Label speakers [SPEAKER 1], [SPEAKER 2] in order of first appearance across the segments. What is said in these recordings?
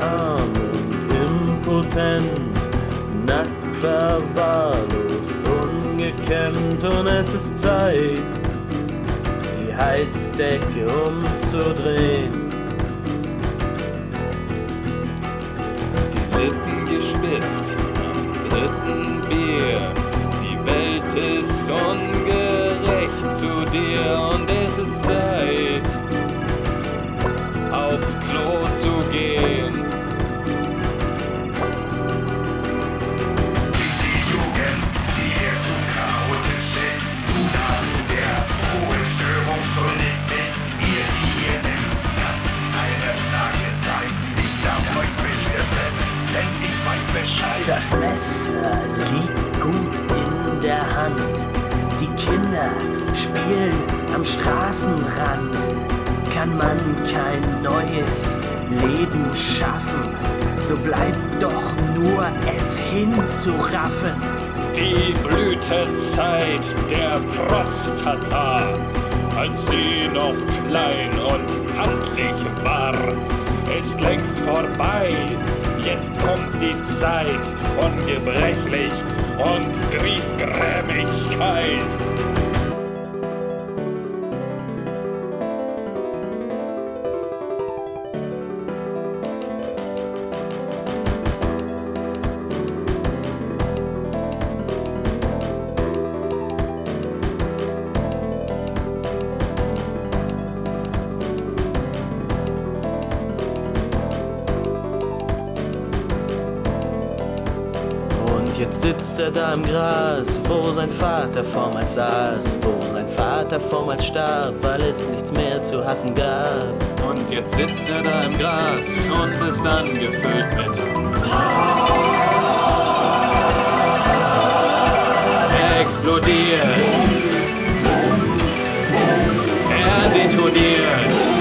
[SPEAKER 1] Arm und impotent, nackt verwahrlost, ungekämmt und es ist Zeit, die Heizdecke umzudrehen.
[SPEAKER 2] Die Lippen gespitzt
[SPEAKER 3] Liegt gut in der Hand. Die Kinder spielen am Straßenrand. Kann man kein neues Leben schaffen, so bleibt doch nur es hinzuraffen.
[SPEAKER 2] Die Blütezeit der Prostata, als sie noch klein und handlich war, ist längst vorbei. Jetzt kommt die Zeit von Gebrechlich und Griesgrämigkeit.
[SPEAKER 1] Und jetzt sitzt er da im Gras, wo sein Vater vormals saß, wo sein Vater vormals starb, weil es nichts mehr zu hassen gab.
[SPEAKER 2] Und jetzt sitzt er da im Gras und ist angefüllt mit. Er explodiert. Er detoniert.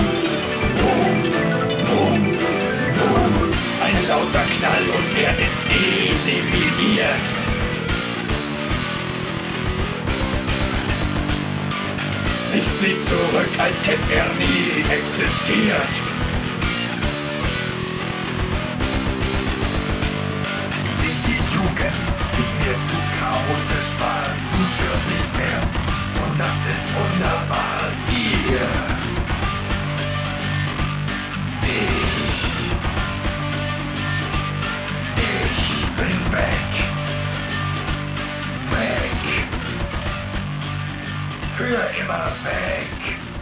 [SPEAKER 4] Lauter Knall und er ist eliminiert. Nichts blieb zurück, als hätte er nie existiert. Sieh die Jugend, die mir zu chaotisch war. Du störst nicht mehr. Und das ist wunderbar. Ihr. I'm a fake.